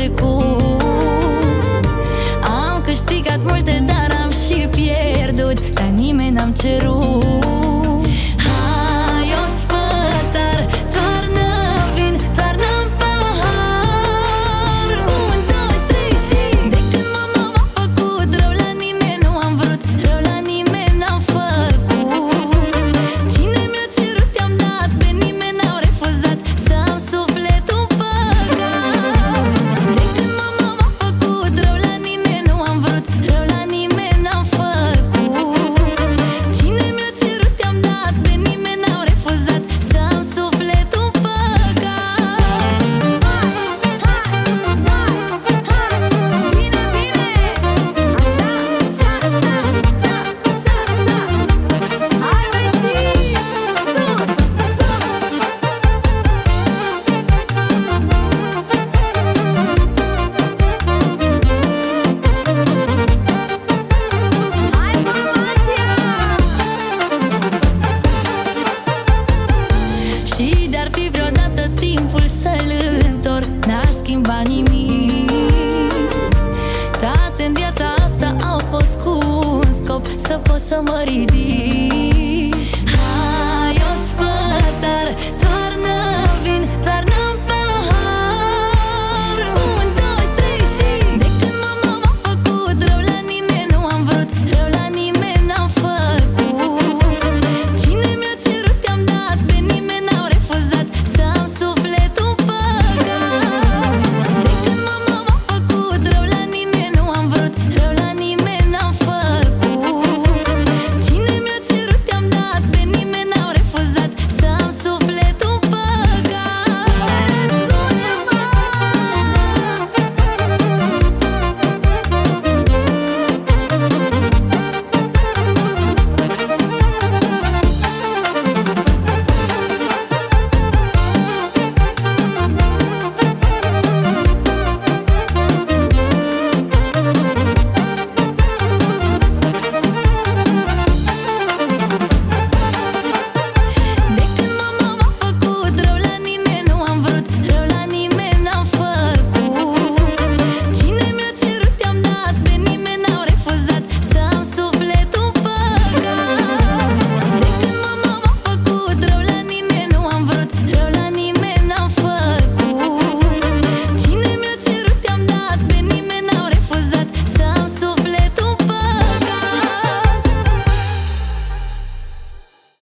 trecut. Am câștigat multe, dar am și pierdut Dar nimeni n-am cerut. what he.